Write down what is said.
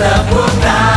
得不到。